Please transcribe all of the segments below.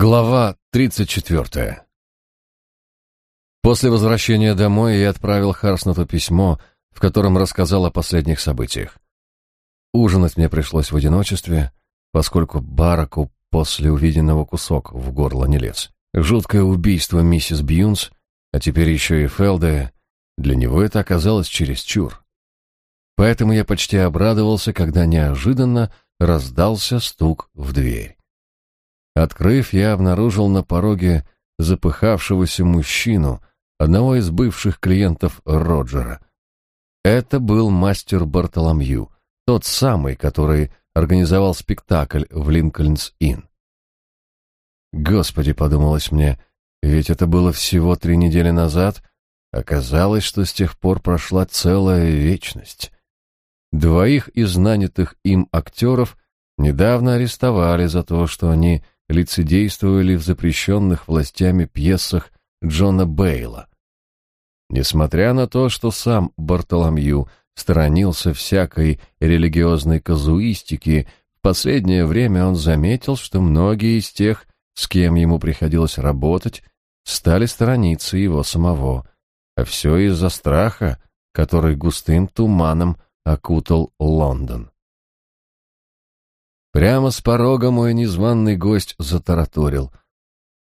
Глава 34. После возвращения домой я отправил Харснету письмо, в котором рассказал о последних событиях. Ужинать мне пришлось в одиночестве, поскольку Бараку после увиденного кусок в горло не лез. Жуткое убийство миссис Бьюнс, а теперь еще и Фелда, для него это оказалось чересчур. Поэтому я почти обрадовался, когда неожиданно раздался стук в дверь. Открыв, я обнаружил на пороге запыхавшегося мужчину, одного из бывших клиентов Роджера. Это был мастер Бартоломью, тот самый, который организовал спектакль в Линкольнс-Инн. Господи, подумалось мне, ведь это было всего три недели назад, оказалось, что с тех пор прошла целая вечность. Двоих из нанятых им актеров недавно арестовали за то, что они лицедействовали в запрещенных властями пьесах Джона Бейла. Несмотря на то, что сам Бартоломью сторонился всякой религиозной казуистики, в последнее время он заметил, что многие из тех, с кем ему приходилось работать, стали сторониться его самого, а все из-за страха, который густым туманом окутал Лондон. Прямо с порога мой незваный гость затараторил.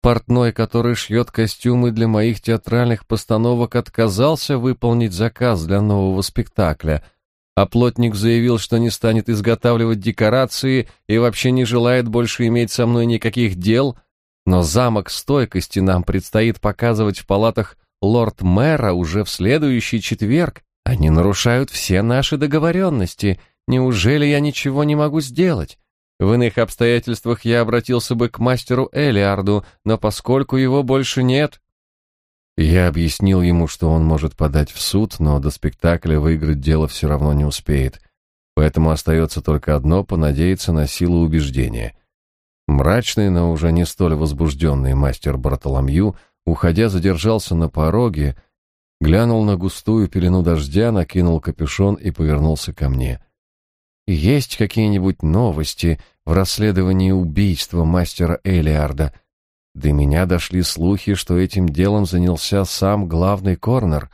Портной, который шьет костюмы для моих театральных постановок, отказался выполнить заказ для нового спектакля, а плотник заявил, что не станет изготавливать декорации и вообще не желает больше иметь со мной никаких дел, но замок стойкости нам предстоит показывать в палатах лорд-мэра уже в следующий четверг. Они нарушают все наши договоренности. Неужели я ничего не могу сделать? В иных обстоятельствах я обратился бы к мастеру Элиарду, но поскольку его больше нет... Я объяснил ему, что он может подать в суд, но до спектакля выиграть дело все равно не успеет. Поэтому остается только одно — понадеяться на силу убеждения. Мрачный, но уже не столь возбужденный мастер Бартоломью, уходя, задержался на пороге, глянул на густую пелену дождя, накинул капюшон и повернулся ко мне — есть какие-нибудь новости в расследовании убийства мастера Элиарда? До меня дошли слухи, что этим делом занялся сам главный корнер.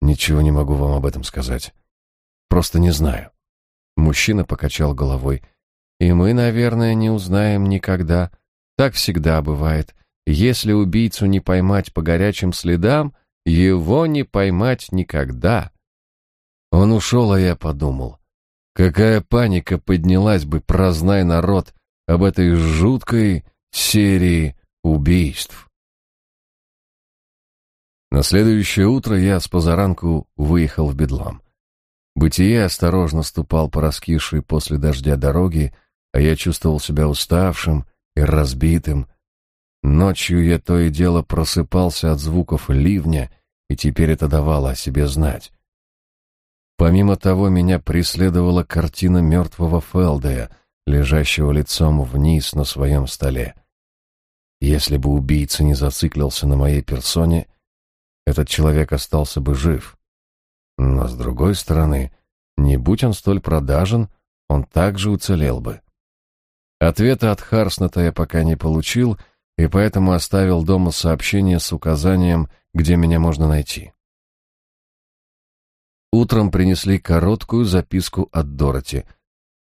Ничего не могу вам об этом сказать. Просто не знаю. Мужчина покачал головой. И мы, наверное, не узнаем никогда. Так всегда бывает. Если убийцу не поймать по горячим следам, его не поймать никогда. Он ушел, а я подумал. Какая паника поднялась бы, прознай народ, об этой жуткой серии убийств. На следующее утро я с позаранку выехал в Бедлам. Бытие осторожно ступал по раскисшей после дождя дороге, а я чувствовал себя уставшим и разбитым. Ночью я то и дело просыпался от звуков ливня, и теперь это давало о себе знать. Помимо того, меня преследовала картина мертвого Фелдея, лежащего лицом вниз на своем столе. Если бы убийца не зациклился на моей персоне, этот человек остался бы жив. Но, с другой стороны, не будь он столь продажен, он также уцелел бы. Ответа от Харснета я пока не получил, и поэтому оставил дома сообщение с указанием, где меня можно найти. Утром принесли короткую записку от Дороти.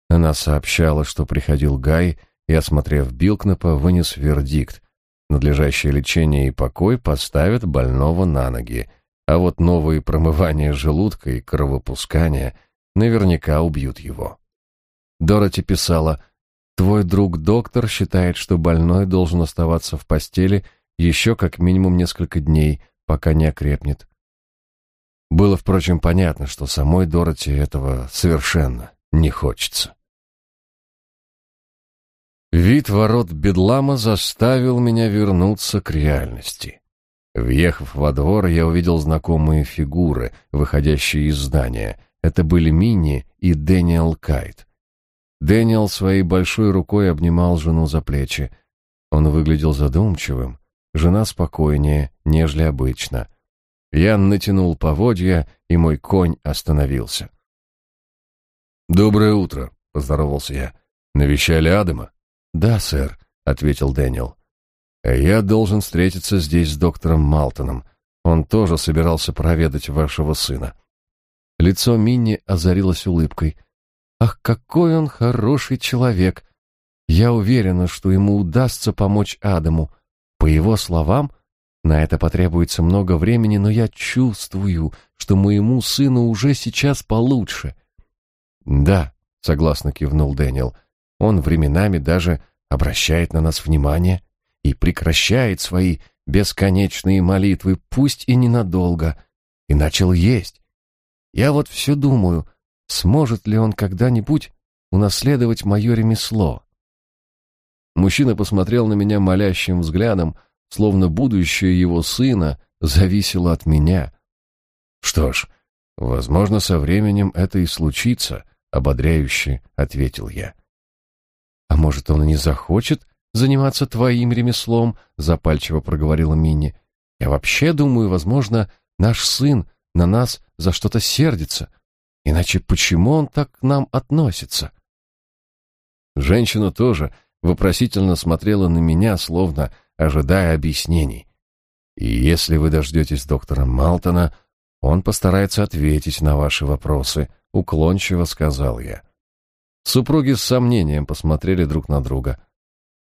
Она сообщала, что приходил Гай и, осмотрев Билкнапа, вынес вердикт. Надлежащее лечение и покой поставят больного на ноги, а вот новые промывания желудка и кровопускания наверняка убьют его. Дороти писала, «Твой друг-доктор считает, что больной должен оставаться в постели еще как минимум несколько дней, пока не окрепнет. Было, впрочем, понятно, что самой Дороти этого совершенно не хочется. Вид ворот Бедлама заставил меня вернуться к реальности. Въехав во двор, я увидел знакомые фигуры, выходящие из здания. Это были Мини и Дэниел Кайт. Дэниел своей большой рукой обнимал жену за плечи. Он выглядел задумчивым, жена спокойнее, нежели обычно — я натянул поводья, и мой конь остановился. «Доброе утро», — поздоровался я. «Навещали Адама?» «Да, сэр», — ответил Дэниел. Я должен встретиться здесь с доктором Малтоном. Он тоже собирался проведать вашего сына. Лицо Минни озарилось улыбкой. Ах, какой он хороший человек. Я уверена, что ему удастся помочь Адаму. По его словам, на это потребуется много времени, но я чувствую, что моему сыну уже сейчас получше. Да, согласно кивнул Дэниел. Он временами даже обращает на нас внимание и прекращает свои бесконечные молитвы, пусть и ненадолго, и начал есть. Я вот все думаю, сможет ли он когда-нибудь унаследовать мое ремесло. Мужчина посмотрел на меня молящим взглядом, словно будущее его сына зависело от меня. Что ж, возможно, со временем это и случится, ободряюще ответил я. А может, он и не захочет заниматься твоим ремеслом, запальчиво проговорила Минни. Я вообще думаю, возможно, наш сын на нас за что-то сердится. Иначе почему он так к нам относится? Женщина тоже вопросительно смотрела на меня, словно ожидая объяснений. И если вы дождетесь доктора Малтона, он постарается ответить на ваши вопросы, уклончиво сказал я. Супруги с сомнением посмотрели друг на друга.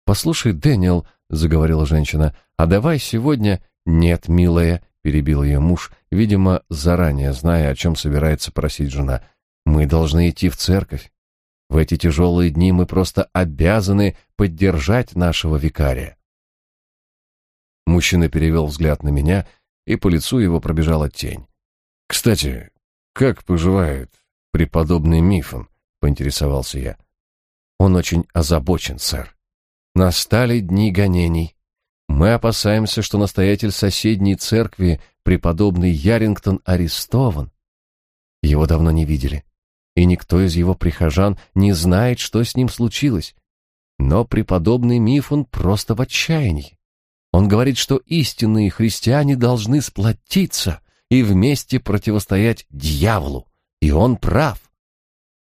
Послушай, Дэниел, заговорила женщина, а давай сегодня нет, милая, перебил ее муж, видимо, заранее зная, о чем собирается просить жена. Мы должны идти в церковь. В эти тяжелые дни мы просто обязаны поддержать нашего викария. Мужчина перевел взгляд на меня, и по лицу его пробежала тень. «Кстати, как поживает преподобный Мифон?» — поинтересовался я. «Он очень озабочен, сэр. Настали дни гонений. Мы опасаемся, что настоятель соседней церкви, преподобный Ярингтон, арестован. Его давно не видели, и никто из его прихожан не знает, что с ним случилось. Но преподобный Мифон просто в отчаянии. Он говорит, что истинные христиане должны сплотиться и вместе противостоять дьяволу. И он прав.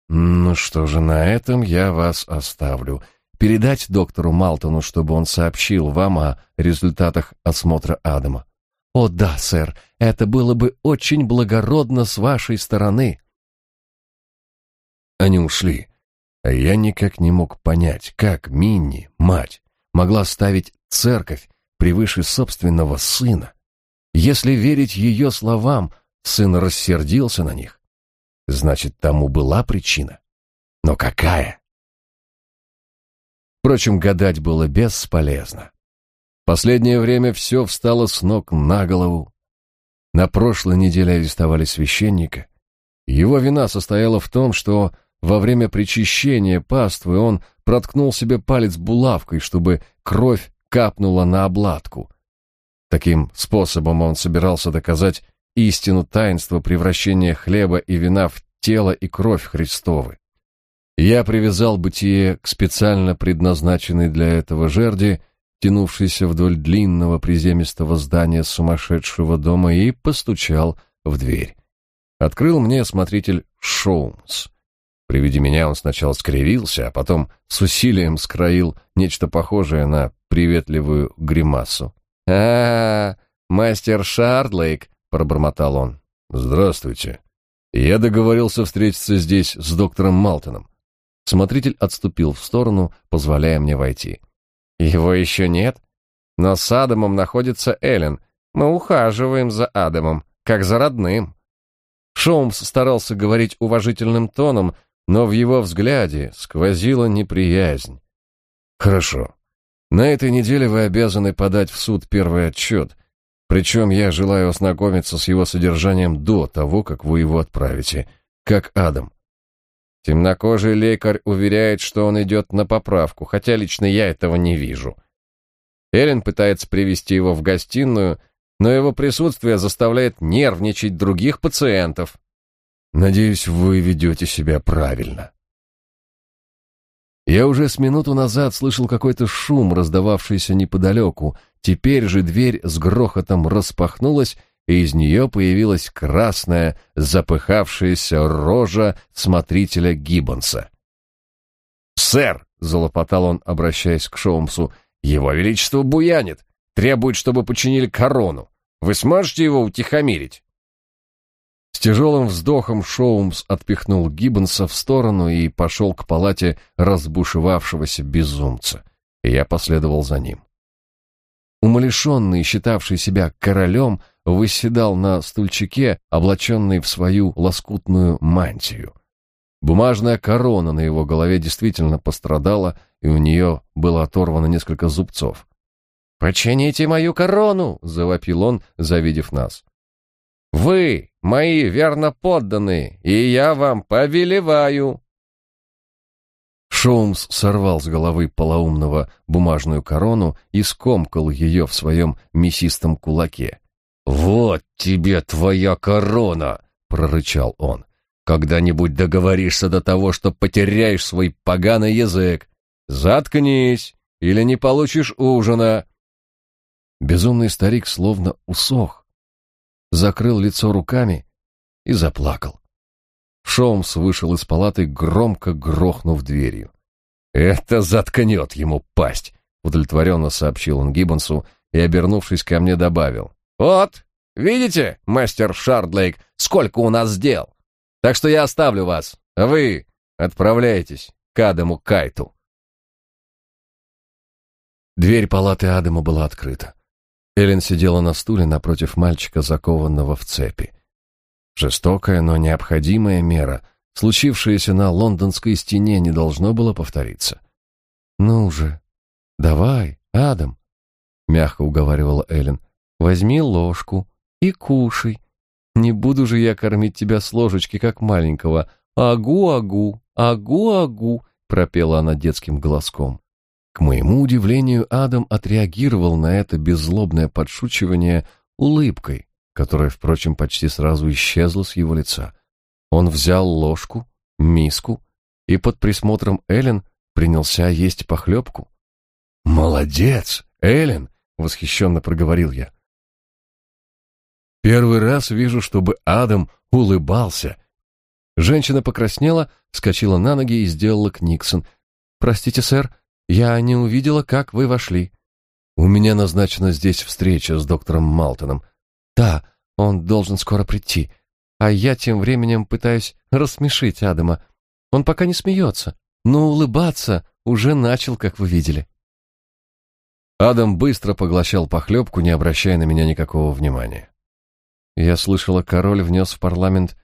Ну что же, на этом я вас оставлю. Передать доктору Малтону, чтобы он сообщил вам о результатах осмотра Адама. О да, сэр, это было бы очень благородно с вашей стороны. Они ушли, а я никак не мог понять, как Минни, мать, могла ставить церковь превыше собственного сына. Если верить ее словам, сын рассердился на них. Значит, тому была причина. Но какая? Впрочем, гадать было бесполезно. Последнее время все встало с ног на голову. На прошлой неделе арестовали священника. Его вина состояла в том, что во время причащения паствы он проткнул себе палец булавкой, чтобы кровь капнула на обладку. Таким способом он собирался доказать истину таинства превращения хлеба и вина в тело и кровь Христовы. Я привязал бытие к специально предназначенной для этого жерди, тянувшейся вдоль длинного приземистого здания сумасшедшего дома, и постучал в дверь. Открыл мне смотритель Шоумс. При виде меня он сначала скривился, а потом с усилием скроил нечто похожее на приветливую гримасу. а, -а, -а мастер Шардлейк!» — пробормотал он. «Здравствуйте. Я договорился встретиться здесь с доктором Малтоном». Смотритель отступил в сторону, позволяя мне войти. «Его еще нет? Но с Адамом находится Эллен. Мы ухаживаем за Адамом, как за родным». Шоумс старался говорить уважительным тоном, но в его взгляде сквозила неприязнь. «Хорошо. На этой неделе вы обязаны подать в суд первый отчет, причем я желаю ознакомиться с его содержанием до того, как вы его отправите, как Адам. Темнокожий лекарь уверяет, что он идет на поправку, хотя лично я этого не вижу. Эллен пытается привести его в гостиную, но его присутствие заставляет нервничать других пациентов. Надеюсь, вы ведете себя правильно. Я уже с минуту назад слышал какой-то шум, раздававшийся неподалеку. Теперь же дверь с грохотом распахнулась, и из нее появилась красная, запыхавшаяся рожа смотрителя Гиббонса. «Сэр!» — залопотал он, обращаясь к Шоумсу. «Его Величество буянит! требует, чтобы починили корону. Вы сможете его утихомирить?» С тяжелым вздохом Шоумс отпихнул Гиббонса в сторону и пошел к палате разбушевавшегося безумца. И я последовал за ним. Умалишенный, считавший себя королем, выседал на стульчике, облаченный в свою лоскутную мантию. Бумажная корона на его голове действительно пострадала, и у нее было оторвано несколько зубцов. «Почините мою корону!» — завопил он, завидев нас. «Вы, мои верно подданные, и я вам повелеваю!» Шоумс сорвал с головы полоумного бумажную корону и скомкал ее в своем мясистом кулаке. «Вот тебе твоя корона!» — прорычал он. «Когда-нибудь договоришься до того, что потеряешь свой поганый язык. Заткнись, или не получишь ужина!» Безумный старик словно усох, закрыл лицо руками и заплакал. Шоумс вышел из палаты, громко грохнув дверью. «Это заткнет ему пасть», — удовлетворенно сообщил он Гиббонсу и, обернувшись ко мне, добавил. «Вот, видите, мастер Шардлейк, сколько у нас дел? Так что я оставлю вас, а вы отправляйтесь к Адаму Кайту». Дверь палаты Адама была открыта. Эллен сидела на стуле напротив мальчика, закованного в цепи. Жестокая, но необходимая мера, случившаяся на лондонской стене, не должно было повториться. «Ну же, давай, Адам», — мягко уговаривала Эллен, — «возьми ложку и кушай. Не буду же я кормить тебя с ложечки, как маленького. Агу-агу, агу-агу», — пропела она детским голоском. К моему удивлению, Адам отреагировал на это беззлобное подшучивание улыбкой, которая, впрочем, почти сразу исчезла с его лица. Он взял ложку, миску и под присмотром Эллен принялся есть похлебку. «Молодец, Эллен!» — восхищенно проговорил я. «Первый раз вижу, чтобы Адам улыбался». Женщина покраснела, вскочила на ноги и сделала к Никсон. «Простите, сэр, я не увидела, как вы вошли». «У меня назначена здесь встреча с доктором Малтоном. Да, он должен скоро прийти. А я тем временем пытаюсь рассмешить Адама. Он пока не смеется, но улыбаться уже начал, как вы видели. Адам быстро поглощал похлебку, не обращая на меня никакого внимания. Я слышала, король внес в парламент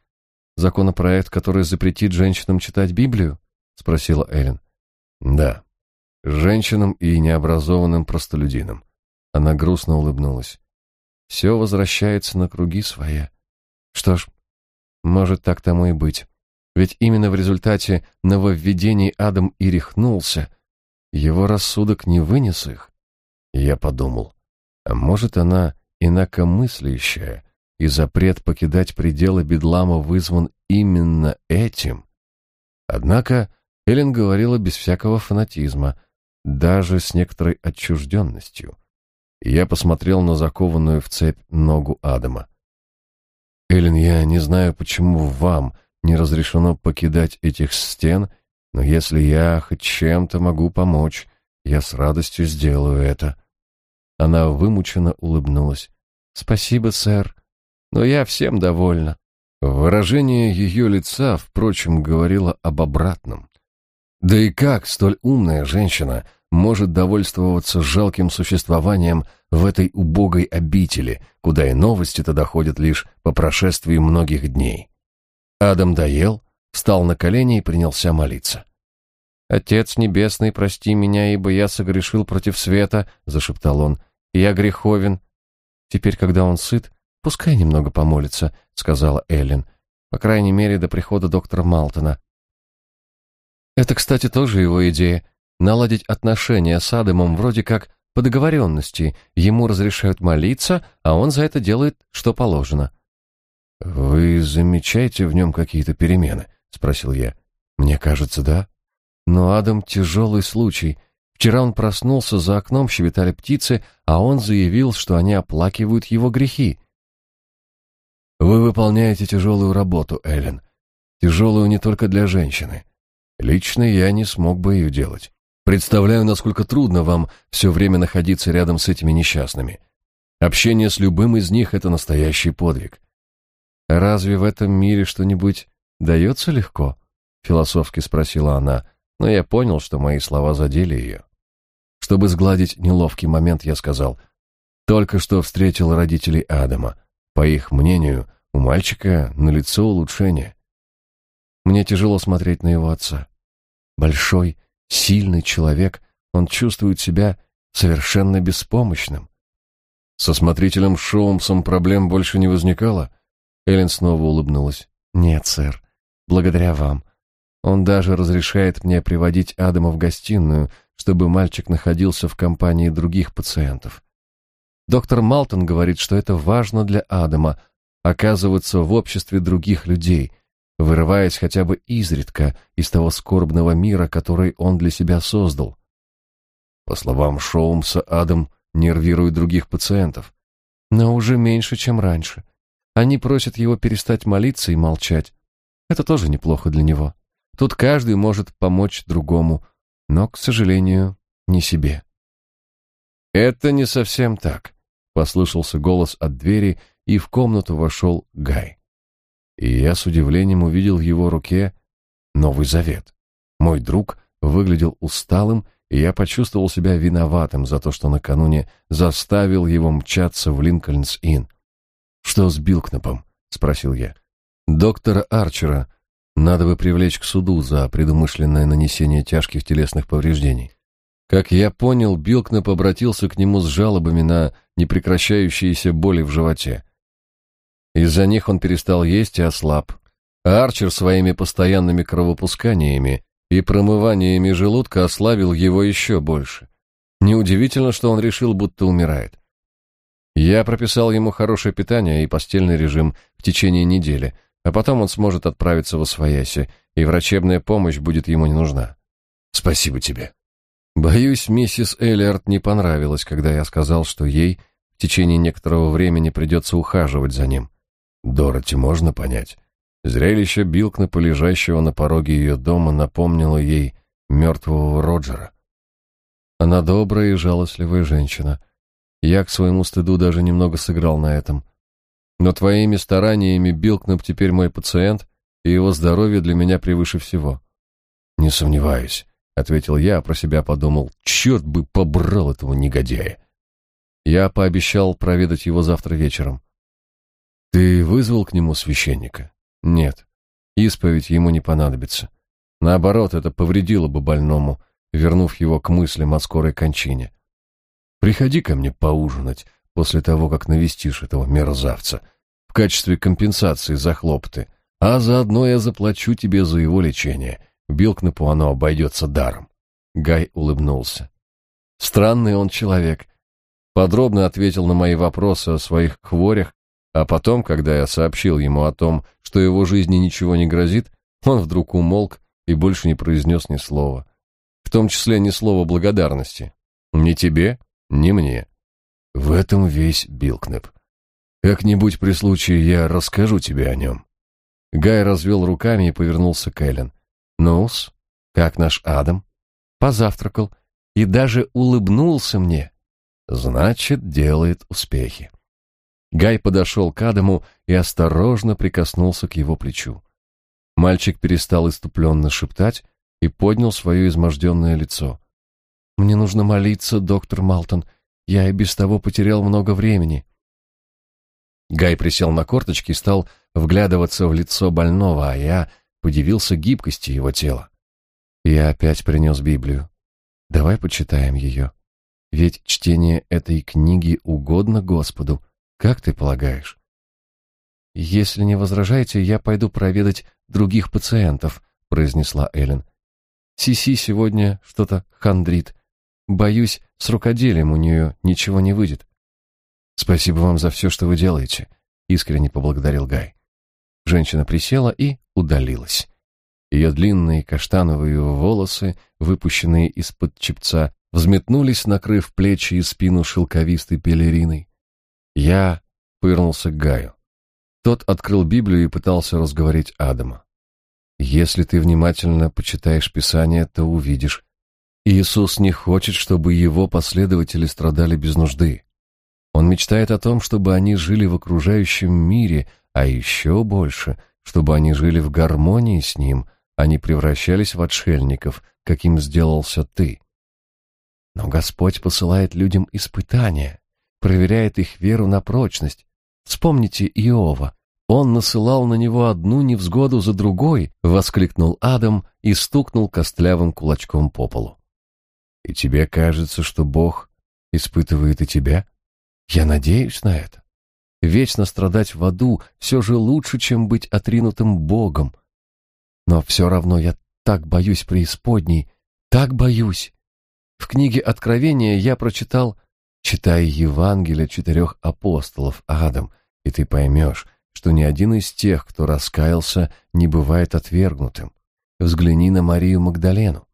законопроект, который запретит женщинам читать Библию, спросила Эллен. Да. Женщинам и необразованным простолюдинам. Она грустно улыбнулась. Все возвращается на круги своя. Что ж, может так тому и быть. Ведь именно в результате нововведений Адам и рехнулся. Его рассудок не вынес их. Я подумал, а может она инакомыслящая, и запрет покидать пределы Бедлама вызван именно этим? Однако Эллен говорила без всякого фанатизма, даже с некоторой отчужденностью я посмотрел на закованную в цепь ногу Адама. «Эллен, я не знаю, почему вам не разрешено покидать этих стен, но если я хоть чем-то могу помочь, я с радостью сделаю это». Она вымученно улыбнулась. «Спасибо, сэр, но я всем довольна». Выражение ее лица, впрочем, говорило об обратном. Да и как столь умная женщина может довольствоваться жалким существованием в этой убогой обители, куда и новости-то доходят лишь по прошествии многих дней. Адам доел, встал на колени и принялся молиться. «Отец Небесный, прости меня, ибо я согрешил против света», — зашептал он. «Я греховен». «Теперь, когда он сыт, пускай немного помолится», — сказала Эллен. «По крайней мере, до прихода доктора Малтона». Это, кстати, тоже его идея наладить отношения с Адамом вроде как по договоренности. Ему разрешают молиться, а он за это делает, что положено. «Вы замечаете в нем какие-то перемены?» — спросил я. «Мне кажется, да. Но Адам — тяжелый случай. Вчера он проснулся, за окном щебетали птицы, а он заявил, что они оплакивают его грехи». «Вы выполняете тяжелую работу, Эллен. Тяжелую не только для женщины. Лично я не смог бы ее делать. Представляю, насколько трудно вам все время находиться рядом с этими несчастными. Общение с любым из них — это настоящий подвиг. «Разве в этом мире что-нибудь дается легко?» — философски спросила она, но я понял, что мои слова задели ее. Чтобы сгладить неловкий момент, я сказал, «Только что встретил родителей Адама. По их мнению, у мальчика на лицо улучшение. Мне тяжело смотреть на его отца. Большой, сильный человек, он чувствует себя совершенно беспомощным. Со смотрителем Шоумсом проблем больше не возникало? Эллен снова улыбнулась. Нет, сэр. Благодаря вам. Он даже разрешает мне приводить Адама в гостиную, чтобы мальчик находился в компании других пациентов. Доктор Малтон говорит, что это важно для Адама оказываться в обществе других людей, вырываясь хотя бы изредка из того скорбного мира, который он для себя создал. По словам Шоумса, Адам нервирует других пациентов. Но уже меньше, чем раньше. Они просят его перестать молиться и молчать. Это тоже неплохо для него. Тут каждый может помочь другому, но, к сожалению, не себе. «Это не совсем так», — послышался голос от двери, и в комнату вошел Гай. И я с удивлением увидел в его руке Новый Завет. Мой друг выглядел усталым и я почувствовал себя виноватым за то, что накануне заставил его мчаться в Линкольнс-Инн. «Что с Билкнапом?» — спросил я. «Доктора Арчера надо бы привлечь к суду за предумышленное нанесение тяжких телесных повреждений. Как я понял, Билкнап обратился к нему с жалобами на непрекращающиеся боли в животе. Из-за них он перестал есть и ослаб. А Арчер своими постоянными кровопусканиями и промываниями желудка ослабил его еще больше. Неудивительно, что он решил, будто умирает. Я прописал ему хорошее питание и постельный режим в течение недели, а потом он сможет отправиться в Освояси, и врачебная помощь будет ему не нужна. Спасибо тебе. Боюсь, миссис Эллиард не понравилось, когда я сказал, что ей в течение некоторого времени придется ухаживать за ним. Дороти можно понять. Зрелище Билкнапа, лежащего на пороге ее дома, напомнило ей мертвого Роджера. Она добрая и жалостливая женщина. Я к своему стыду даже немного сыграл на этом. Но твоими стараниями Билкнап теперь мой пациент, и его здоровье для меня превыше всего. Не сомневаюсь, ответил я, а про себя подумал: черт бы побрал этого негодяя. Я пообещал проведать его завтра вечером. Ты вызвал к нему священника? Нет, исповедь ему не понадобится. Наоборот, это повредило бы больному, вернув его к мыслям о скорой кончине. Приходи ко мне поужинать после того, как навестишь этого мерзавца, в качестве компенсации за хлопоты, а заодно я заплачу тебе за его лечение. Билкнепу оно обойдется даром. Гай улыбнулся. Странный он человек. Подробно ответил на мои вопросы о своих хворях а потом, когда я сообщил ему о том, что его жизни ничего не грозит, он вдруг умолк и больше не произнес ни слова. В том числе ни слова благодарности. Ни тебе, ни мне. В этом весь Билкнеп. Как-нибудь при случае я расскажу тебе о нем. Гай развел руками и повернулся к Эллен. «Ну-с, как наш Адам?» Позавтракал и даже улыбнулся мне. Значит, делает успехи. Гай подошел к Адаму и осторожно прикоснулся к его плечу. Мальчик перестал иступленно шептать и поднял свое изможденное лицо. «Мне нужно молиться, доктор Малтон. Я и без того потерял много времени». Гай присел на корточки и стал вглядываться в лицо больного, а я подивился гибкости его тела. Я опять принес Библию. Давай почитаем ее. Ведь чтение этой книги угодно Господу, как ты полагаешь? Если не возражаете, я пойду проведать других пациентов, произнесла Эллен. Сиси сегодня что-то хандрит. Боюсь, с рукоделием у нее ничего не выйдет. Спасибо вам за все, что вы делаете, искренне поблагодарил Гай. Женщина присела и удалилась. Ее длинные каштановые волосы, выпущенные из-под чепца, взметнулись, накрыв плечи и спину шелковистой пелериной. Я повернулся к Гаю. Тот открыл Библию и пытался разговорить Адама. Если ты внимательно почитаешь Писание, то увидишь, Иисус не хочет, чтобы его последователи страдали без нужды. Он мечтает о том, чтобы они жили в окружающем мире, а еще больше, чтобы они жили в гармонии с Ним, а не превращались в отшельников, каким сделался ты. Но Господь посылает людям испытания, проверяет их веру на прочность. Вспомните Иова. Он насылал на него одну невзгоду за другой, воскликнул Адам и стукнул костлявым кулачком по полу. И тебе кажется, что Бог испытывает и тебя? Я надеюсь на это. Вечно страдать в аду все же лучше, чем быть отринутым Богом. Но все равно я так боюсь преисподней, так боюсь. В книге Откровения я прочитал «Читай Евангелие четырех апостолов, Адам, и ты поймешь, что ни один из тех, кто раскаялся, не бывает отвергнутым. Взгляни на Марию Магдалену.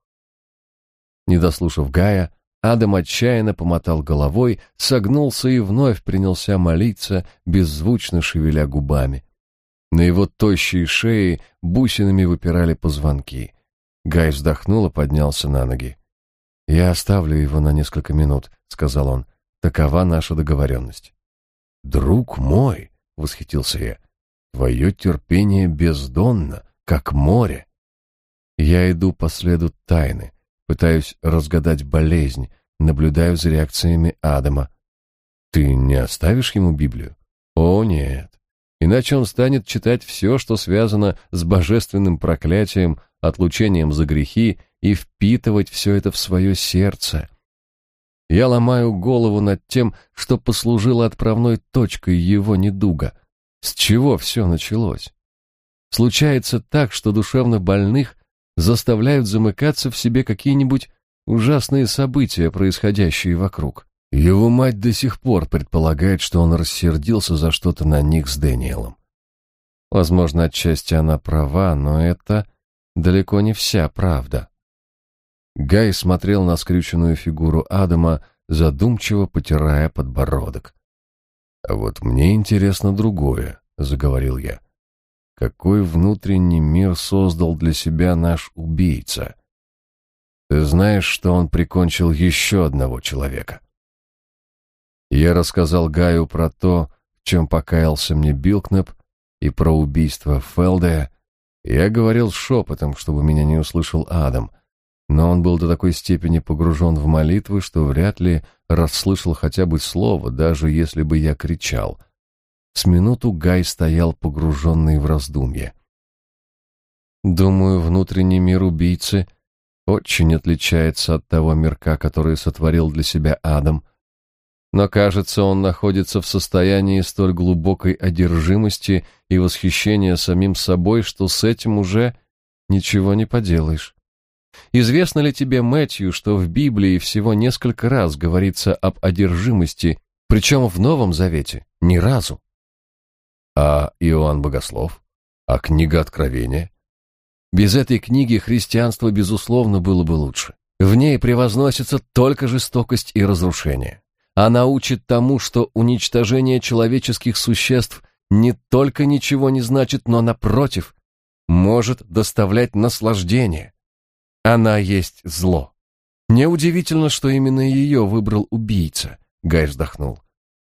Не дослушав Гая, Адам отчаянно помотал головой, согнулся и вновь принялся молиться, беззвучно шевеля губами. На его тощей шее бусинами выпирали позвонки. Гай вздохнул и поднялся на ноги. «Я оставлю его на несколько минут», — сказал он. «Такова наша договоренность». «Друг мой», — восхитился я, — «твое терпение бездонно, как море». Я иду по следу тайны, Пытаюсь разгадать болезнь, наблюдаю за реакциями Адама. Ты не оставишь ему Библию? О, нет. Иначе он станет читать все, что связано с божественным проклятием, отлучением за грехи и впитывать все это в свое сердце. Я ломаю голову над тем, что послужило отправной точкой его недуга. С чего все началось? Случается так, что душевно больных заставляют замыкаться в себе какие-нибудь ужасные события, происходящие вокруг. Его мать до сих пор предполагает, что он рассердился за что-то на них с Дэниелом. Возможно, отчасти она права, но это далеко не вся правда. Гай смотрел на скрюченную фигуру Адама, задумчиво потирая подбородок. «А вот мне интересно другое», — заговорил я. Какой внутренний мир создал для себя наш убийца? Ты знаешь, что он прикончил еще одного человека? Я рассказал Гаю про то, в чем покаялся мне Билкнеп, и про убийство Фелдея. Я говорил шепотом, чтобы меня не услышал Адам, но он был до такой степени погружен в молитвы, что вряд ли расслышал хотя бы слово, даже если бы я кричал — с минуту Гай стоял погруженный в раздумье. Думаю, внутренний мир убийцы очень отличается от того мирка, который сотворил для себя Адам. Но, кажется, он находится в состоянии столь глубокой одержимости и восхищения самим собой, что с этим уже ничего не поделаешь. Известно ли тебе, Мэтью, что в Библии всего несколько раз говорится об одержимости, причем в Новом Завете ни разу? А Иоанн Богослов? А книга Откровения? Без этой книги христианство, безусловно, было бы лучше. В ней превозносится только жестокость и разрушение. Она учит тому, что уничтожение человеческих существ не только ничего не значит, но, напротив, может доставлять наслаждение. Она есть зло. Неудивительно, что именно ее выбрал убийца, Гай вздохнул.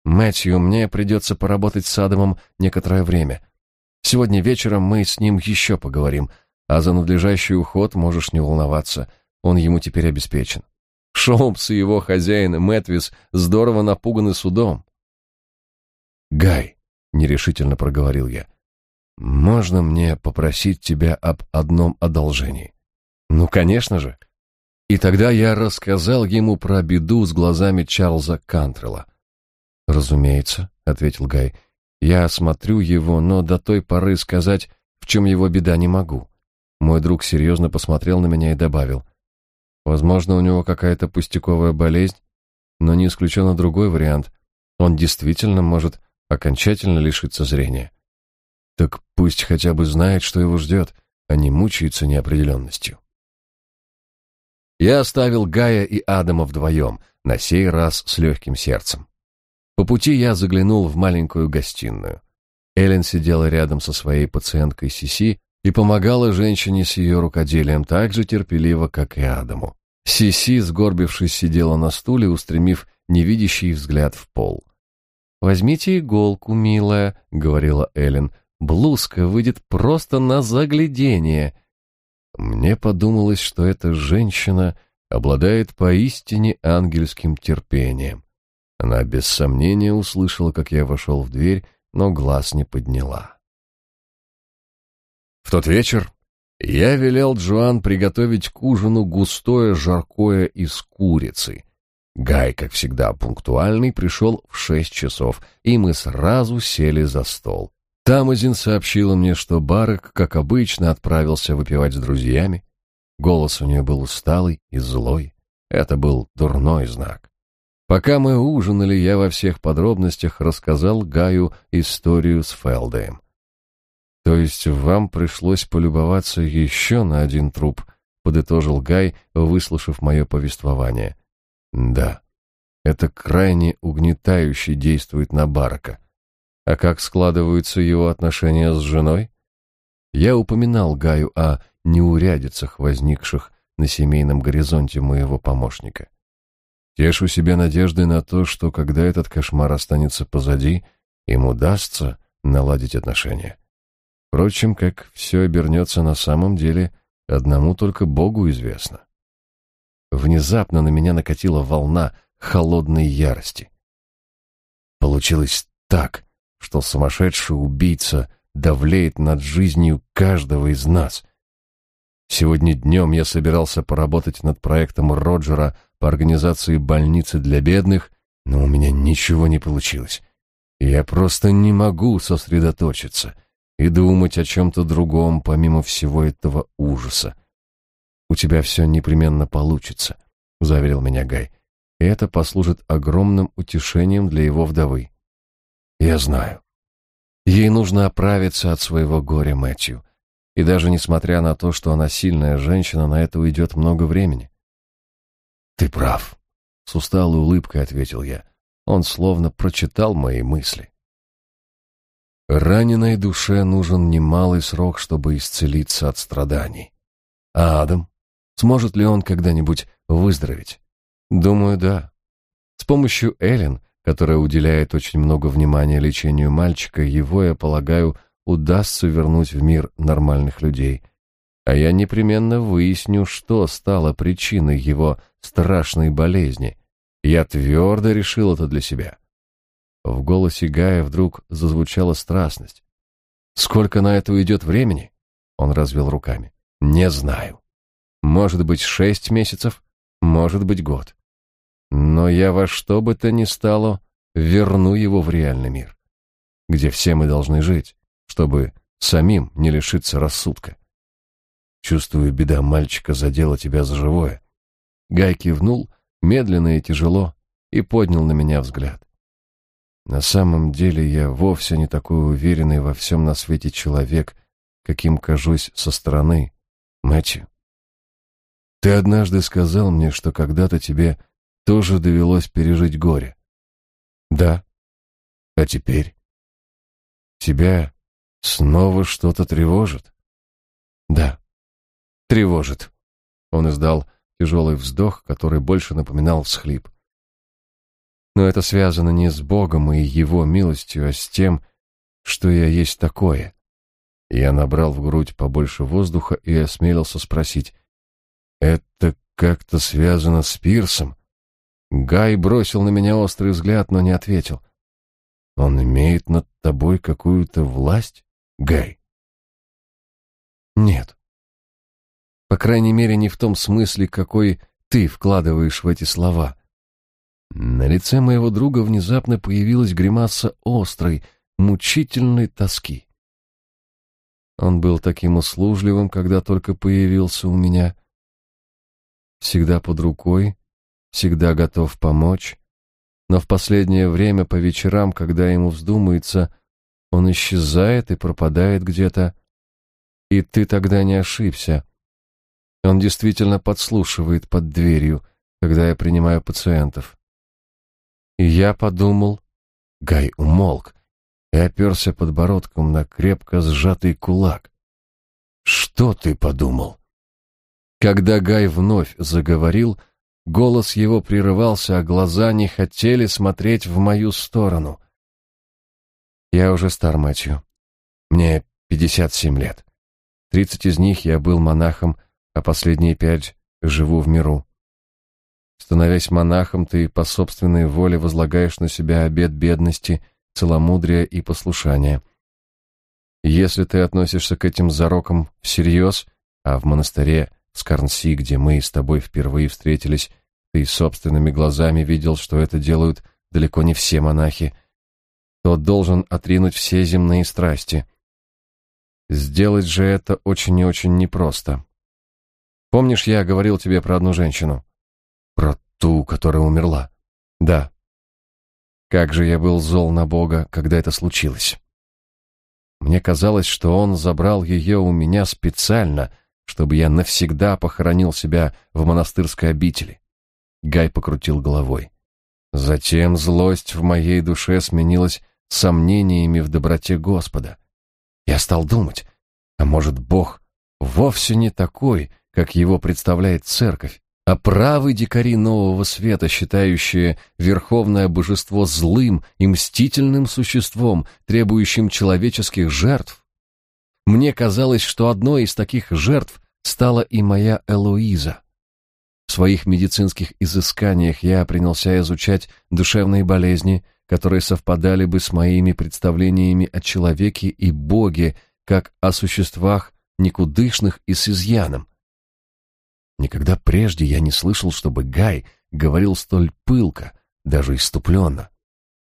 Мэтью, мне придется поработать с Адамом некоторое время. Сегодня вечером мы с ним еще поговорим, а за надлежащий уход можешь не волноваться, он ему теперь обеспечен. Шолмс и его хозяин Мэтвис здорово напуганы судом. «Гай», — нерешительно проговорил я, — «можно мне попросить тебя об одном одолжении?» «Ну, конечно же». И тогда я рассказал ему про беду с глазами Чарльза Кантрелла. «Разумеется», — ответил Гай. «Я осмотрю его, но до той поры сказать, в чем его беда, не могу». Мой друг серьезно посмотрел на меня и добавил. «Возможно, у него какая-то пустяковая болезнь, но не исключен другой вариант. Он действительно может окончательно лишиться зрения. Так пусть хотя бы знает, что его ждет, а не мучается неопределенностью». Я оставил Гая и Адама вдвоем, на сей раз с легким сердцем. По пути я заглянул в маленькую гостиную. Эллен сидела рядом со своей пациенткой Сиси и помогала женщине с ее рукоделием так же терпеливо, как и Адаму. Сиси, сгорбившись, сидела на стуле, устремив невидящий взгляд в пол. «Возьмите иголку, милая», — говорила Эллен. «Блузка выйдет просто на заглядение». Мне подумалось, что эта женщина обладает поистине ангельским терпением. Она без сомнения услышала, как я вошел в дверь, но глаз не подняла. В тот вечер я велел Джоан приготовить к ужину густое жаркое из курицы. Гай, как всегда пунктуальный, пришел в шесть часов, и мы сразу сели за стол. Тамазин сообщила мне, что Барек, как обычно, отправился выпивать с друзьями. Голос у нее был усталый и злой. Это был дурной знак. Пока мы ужинали, я во всех подробностях рассказал Гаю историю с Фелдеем. То есть вам пришлось полюбоваться еще на один труп, подытожил Гай, выслушав мое повествование. Да. Это крайне угнетающе действует на Барака. А как складываются его отношения с женой? Я упоминал Гаю о неурядицах, возникших на семейном горизонте моего помощника. Тешу себе надежды на то, что когда этот кошмар останется позади, им удастся наладить отношения. Впрочем, как все обернется на самом деле, одному только Богу известно. Внезапно на меня накатила волна холодной ярости. Получилось так, что сумасшедший убийца давлеет над жизнью каждого из нас. Сегодня днем я собирался поработать над проектом Роджера по организации больницы для бедных, но у меня ничего не получилось. Я просто не могу сосредоточиться и думать о чем-то другом, помимо всего этого ужаса. «У тебя все непременно получится», — заверил меня Гай, «и это послужит огромным утешением для его вдовы». «Я знаю. Ей нужно оправиться от своего горя Мэтью, и даже несмотря на то, что она сильная женщина, на это уйдет много времени». «Ты прав», — с усталой улыбкой ответил я. Он словно прочитал мои мысли. Раненой душе нужен немалый срок, чтобы исцелиться от страданий. А Адам? Сможет ли он когда-нибудь выздороветь? Думаю, да. С помощью Эллен, которая уделяет очень много внимания лечению мальчика, его, я полагаю, удастся вернуть в мир нормальных людей. А я непременно выясню, что стало причиной его страшной болезни. Я твердо решил это для себя. В голосе Гая вдруг зазвучала страстность. «Сколько на это уйдет времени?» Он развел руками. «Не знаю. Может быть, шесть месяцев, может быть, год. Но я во что бы то ни стало верну его в реальный мир, где все мы должны жить, чтобы самим не лишиться рассудка. Чувствую, беда мальчика задела тебя за живое. Гай кивнул, медленно и тяжело, и поднял на меня взгляд. На самом деле я вовсе не такой уверенный во всем на свете человек, каким кажусь со стороны. Мэтью, ты однажды сказал мне, что когда-то тебе тоже довелось пережить горе. Да. А теперь? Тебя снова что-то тревожит? Да. Тревожит. Он издал тяжелый вздох, который больше напоминал всхлип. Но это связано не с Богом и Его милостью, а с тем, что я есть такое. Я набрал в грудь побольше воздуха и осмелился спросить, «Это как-то связано с Пирсом?» Гай бросил на меня острый взгляд, но не ответил. «Он имеет над тобой какую-то власть, Гай?» «Нет. По крайней мере, не в том смысле, какой ты вкладываешь в эти слова». На лице моего друга внезапно появилась гримаса острой, мучительной тоски. Он был таким услужливым, когда только появился у меня. Всегда под рукой, всегда готов помочь. Но в последнее время по вечерам, когда ему вздумается, он исчезает и пропадает где-то. И ты тогда не ошибся. Он действительно подслушивает под дверью, когда я принимаю пациентов. И я подумал... Гай умолк и оперся подбородком на крепко сжатый кулак. «Что ты подумал?» Когда Гай вновь заговорил, голос его прерывался, а глаза не хотели смотреть в мою сторону. Я уже стар, Мэтью. Мне пятьдесят семь лет. Тридцать из них я был монахом, а последние пять живу в миру. Становясь монахом, ты по собственной воле возлагаешь на себя обет бедности, целомудрия и послушания. Если ты относишься к этим зарокам всерьез, а в монастыре Скарнси, где мы с тобой впервые встретились, ты собственными глазами видел, что это делают далеко не все монахи, то должен отринуть все земные страсти. Сделать же это очень и очень непросто. Помнишь, я говорил тебе про одну женщину? Про ту, которая умерла? Да. Как же я был зол на Бога, когда это случилось. Мне казалось, что он забрал ее у меня специально, чтобы я навсегда похоронил себя в монастырской обители. Гай покрутил головой. Затем злость в моей душе сменилась сомнениями в доброте Господа. Я стал думать, а может, Бог вовсе не такой, как его представляет церковь, а правы дикари нового света, считающие верховное божество злым и мстительным существом, требующим человеческих жертв. Мне казалось, что одной из таких жертв стала и моя Элоиза. В своих медицинских изысканиях я принялся изучать душевные болезни, которые совпадали бы с моими представлениями о человеке и Боге, как о существах никудышных и с изъяном. Никогда прежде я не слышал, чтобы Гай говорил столь пылко, даже иступленно.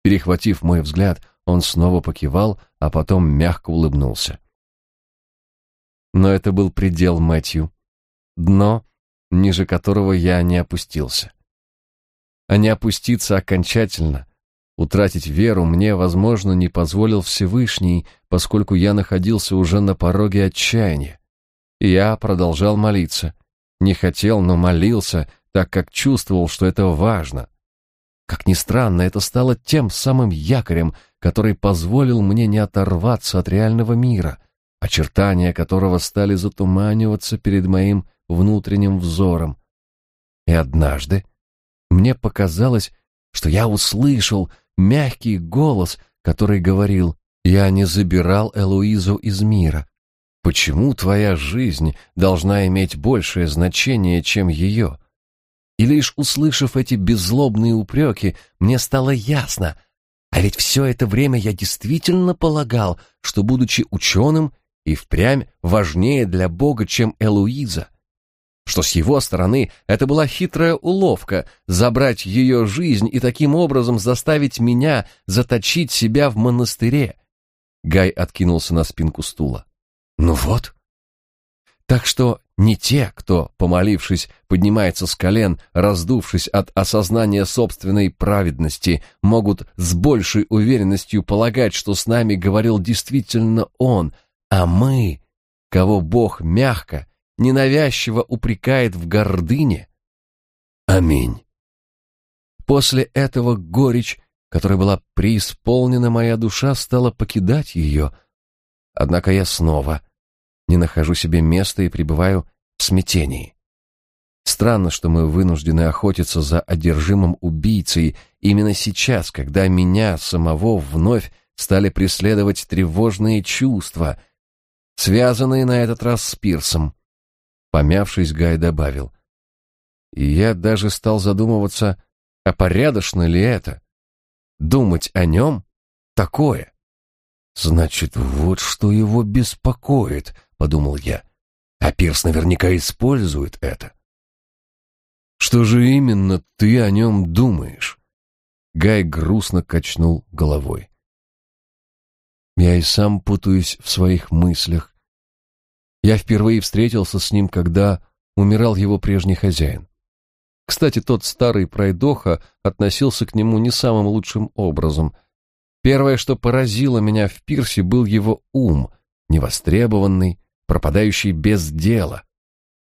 Перехватив мой взгляд, он снова покивал, а потом мягко улыбнулся. Но это был предел Мэтью. Дно, ниже которого я не опустился. А не опуститься окончательно, утратить веру мне, возможно, не позволил Всевышний, поскольку я находился уже на пороге отчаяния. Я продолжал молиться. Не хотел, но молился, так как чувствовал, что это важно. Как ни странно, это стало тем самым якорем, который позволил мне не оторваться от реального мира, очертания которого стали затуманиваться перед моим внутренним взором. И однажды мне показалось, что я услышал мягкий голос, который говорил «Я не забирал Элуизу из мира, Почему твоя жизнь должна иметь большее значение, чем ее? И лишь услышав эти беззлобные упреки, мне стало ясно, а ведь все это время я действительно полагал, что, будучи ученым, и впрямь важнее для Бога, чем Элуиза. Что с его стороны это была хитрая уловка забрать ее жизнь и таким образом заставить меня заточить себя в монастыре. Гай откинулся на спинку стула. Ну вот. Так что не те, кто, помолившись, поднимается с колен, раздувшись от осознания собственной праведности, могут с большей уверенностью полагать, что с нами говорил действительно Он, а мы, кого Бог мягко, ненавязчиво упрекает в гордыне. Аминь. После этого горечь, которой была преисполнена моя душа, стала покидать ее — Однако я снова не нахожу себе места и пребываю в смятении. Странно, что мы вынуждены охотиться за одержимым убийцей именно сейчас, когда меня самого вновь стали преследовать тревожные чувства, связанные на этот раз с Пирсом. Помявшись, Гай добавил. И я даже стал задумываться, а порядочно ли это? Думать о нем такое. Значит, вот что его беспокоит, подумал я. А Пирс наверняка использует это. Что же именно ты о нем думаешь? Гай грустно качнул головой. Я и сам путаюсь в своих мыслях. Я впервые встретился с ним, когда умирал его прежний хозяин. Кстати, тот старый пройдоха относился к нему не самым лучшим образом. Первое, что поразило меня в Пирсе, был его ум, невостребованный, пропадающий без дела.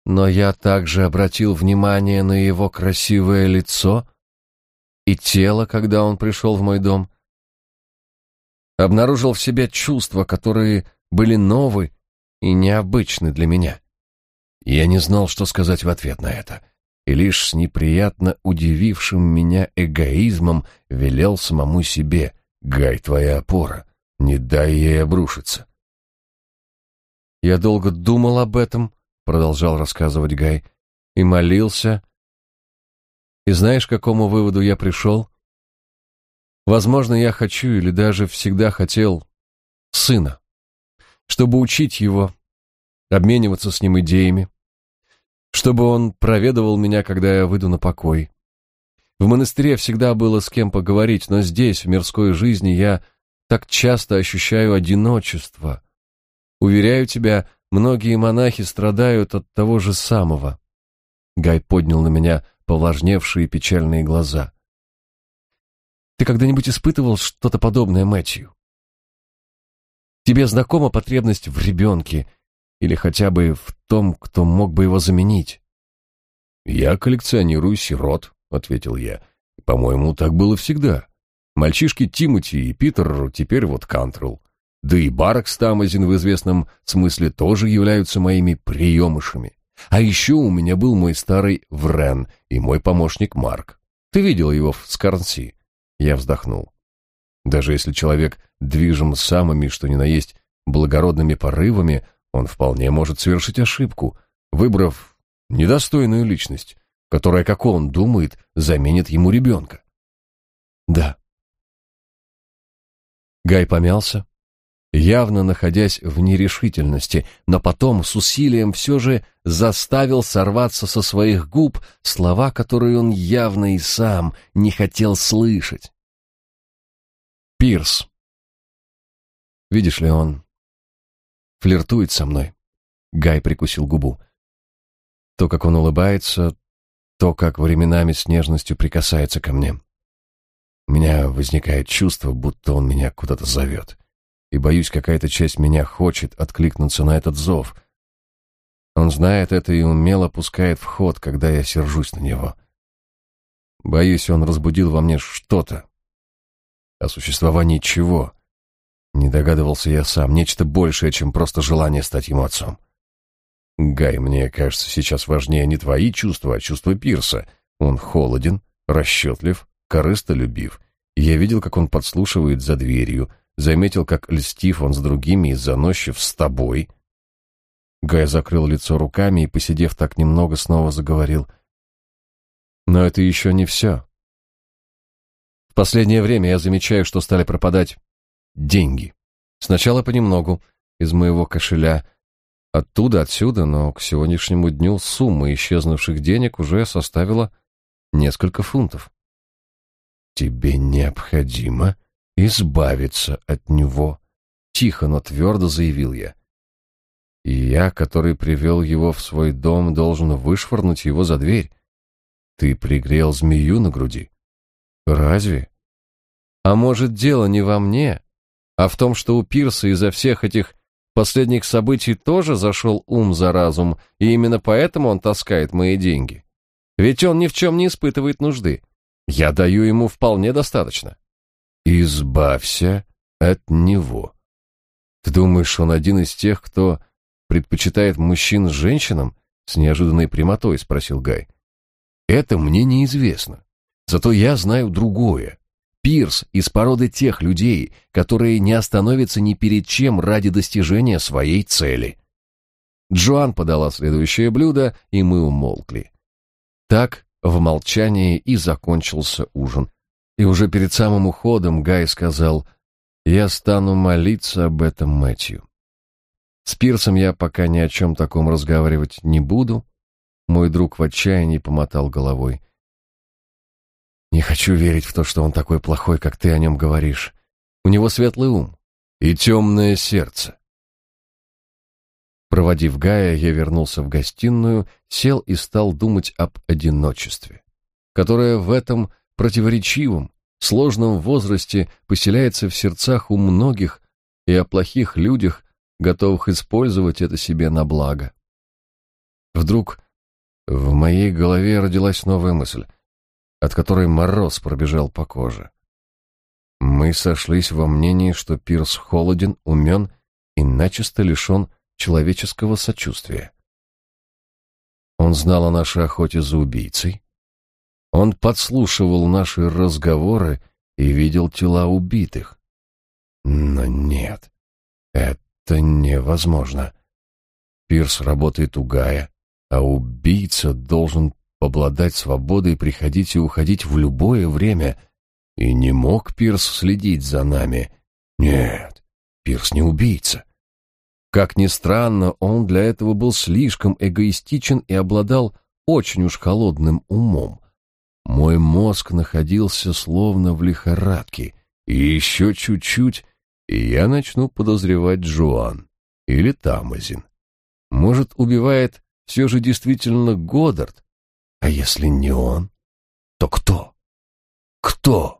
Но я также обратил внимание на его красивое лицо и тело, когда он пришел в мой дом. Обнаружил в себе чувства, которые были новы и необычны для меня. Я не знал, что сказать в ответ на это, и лишь с неприятно удивившим меня эгоизмом велел самому себе «Гай, твоя опора, не дай ей обрушиться». «Я долго думал об этом», — продолжал рассказывать Гай, — «и молился. И знаешь, к какому выводу я пришел? Возможно, я хочу или даже всегда хотел сына, чтобы учить его, обмениваться с ним идеями, чтобы он проведывал меня, когда я выйду на покой. В монастыре всегда было с кем поговорить, но здесь, в мирской жизни, я так часто ощущаю одиночество. Уверяю тебя, многие монахи страдают от того же самого. Гай поднял на меня повлажневшие печальные глаза. Ты когда-нибудь испытывал что-то подобное, Мэтью? Тебе знакома потребность в ребенке или хотя бы в том, кто мог бы его заменить? Я коллекционирую сирот, ответил я. По-моему, так было всегда. Мальчишки Тимоти и Питер теперь вот Кантрелл. Да и Баракс Тамазин в известном смысле тоже являются моими приемышами. А еще у меня был мой старый Врен и мой помощник Марк. Ты видел его в Скарнси? Я вздохнул. Даже если человек движим самыми, что ни на есть, благородными порывами, он вполне может совершить ошибку, выбрав недостойную личность, которая, как он думает, заменит ему ребенка. Да. Гай помялся, явно находясь в нерешительности, но потом с усилием все же заставил сорваться со своих губ слова, которые он явно и сам не хотел слышать. Пирс. Видишь ли, он флиртует со мной. Гай прикусил губу. То, как он улыбается, то, как временами с нежностью прикасается ко мне. У меня возникает чувство, будто он меня куда-то зовет. И боюсь, какая-то часть меня хочет откликнуться на этот зов. Он знает это и умело пускает в ход, когда я сержусь на него. Боюсь, он разбудил во мне что-то, о существовании чего? Не догадывался я сам, нечто большее, чем просто желание стать ему отцом. Гай, мне кажется, сейчас важнее не твои чувства, а чувства Пирса. Он холоден, расчетлив, корыстолюбив. Я видел, как он подслушивает за дверью, заметил, как льстив он с другими и заносчив с тобой. Гай закрыл лицо руками и, посидев так немного, снова заговорил. Но это еще не все последнее время я замечаю, что стали пропадать деньги. Сначала понемногу, из моего кошеля, оттуда, отсюда, но к сегодняшнему дню сумма исчезнувших денег уже составила несколько фунтов. Тебе необходимо избавиться от него, тихо, но твердо заявил я. И я, который привел его в свой дом, должен вышвырнуть его за дверь. Ты пригрел змею на груди. Разве? А может, дело не во мне, а в том, что у Пирса из-за всех этих последних событий тоже зашел ум за разум, и именно поэтому он таскает мои деньги. Ведь он ни в чем не испытывает нужды. Я даю ему вполне достаточно. Избавься от него. Ты думаешь, он один из тех, кто предпочитает мужчин женщинам? С неожиданной прямотой спросил Гай. Это мне неизвестно. Зато я знаю другое. Пирс из породы тех людей, которые не остановятся ни перед чем ради достижения своей цели. Джоан подала следующее блюдо, и мы умолкли. Так в молчании и закончился ужин. И уже перед самым уходом Гай сказал, «Я стану молиться об этом Мэтью. С Пирсом я пока ни о чем таком разговаривать не буду». Мой друг в отчаянии помотал головой. Не хочу верить в то, что он такой плохой, как ты о нем говоришь. У него светлый ум и темное сердце. Проводив Гая, я вернулся в гостиную, сел и стал думать об одиночестве, которое в этом противоречивом, сложном возрасте поселяется в сердцах у многих и о плохих людях, готовых использовать это себе на благо. Вдруг в моей голове родилась новая мысль от которой мороз пробежал по коже. Мы сошлись во мнении, что Пирс холоден, умен и начисто лишен человеческого сочувствия. Он знал о нашей охоте за убийцей. Он подслушивал наши разговоры и видел тела убитых. Но нет, это невозможно. Пирс работает у Гая, а убийца должен обладать свободой приходить и уходить в любое время. И не мог Пирс следить за нами. Нет, Пирс не убийца. Как ни странно, он для этого был слишком эгоистичен и обладал очень уж холодным умом. Мой мозг находился словно в лихорадке, и еще чуть-чуть, и я начну подозревать Джоан или Тамазин. Может, убивает все же действительно Годдард? А если не он, то кто? Кто?